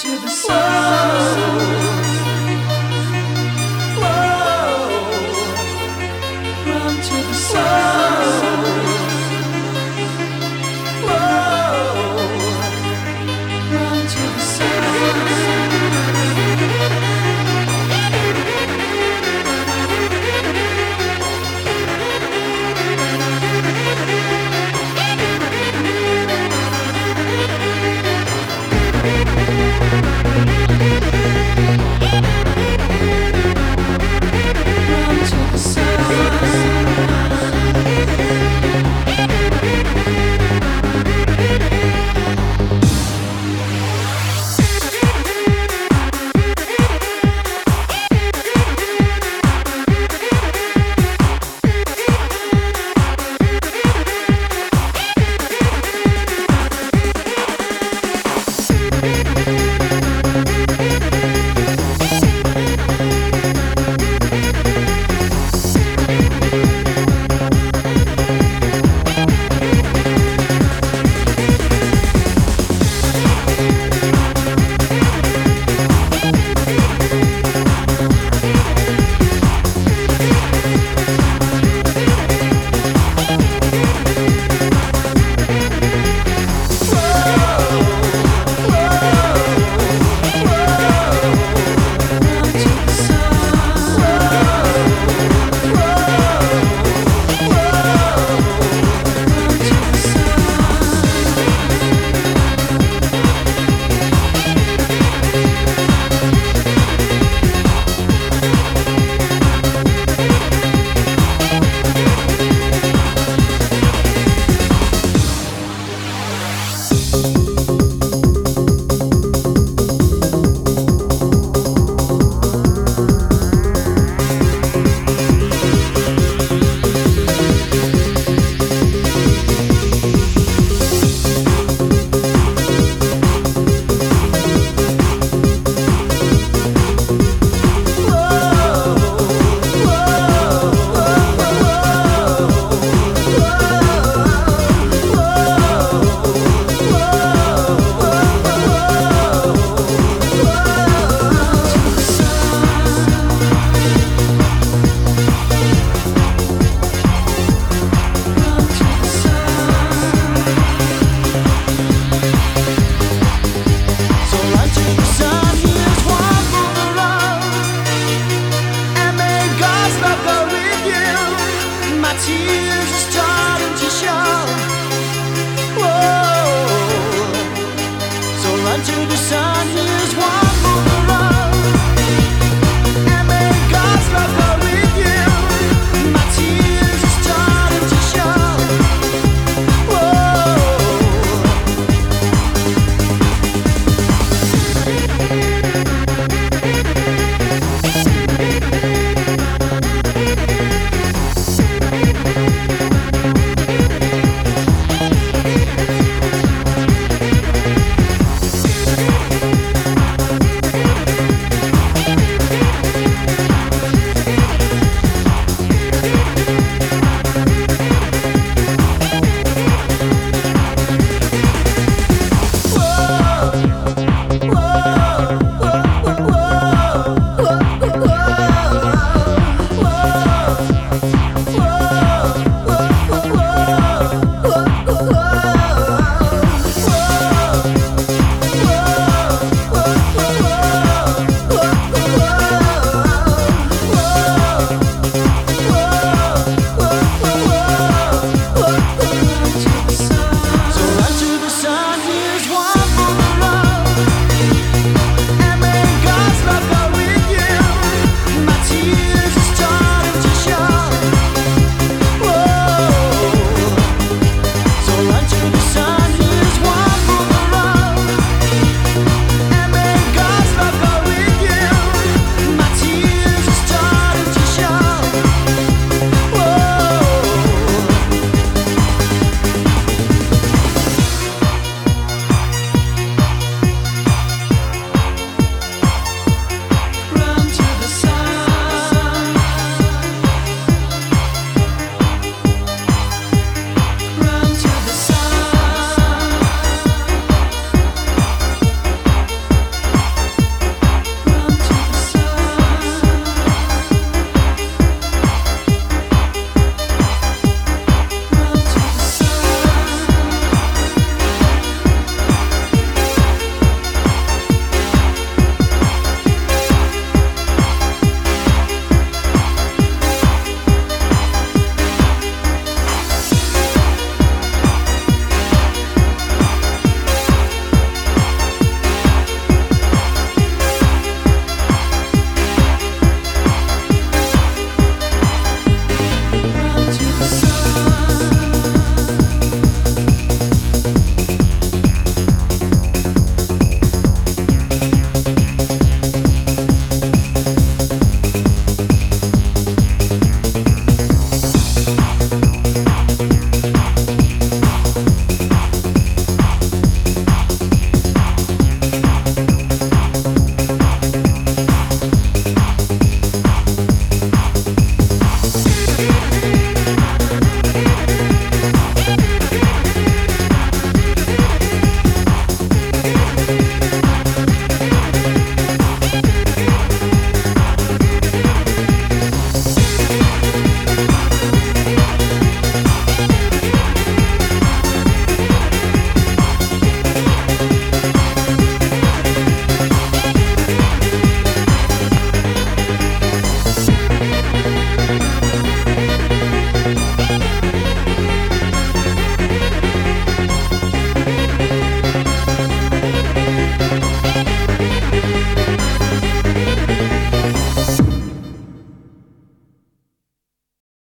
to the sun. until the sun is warm.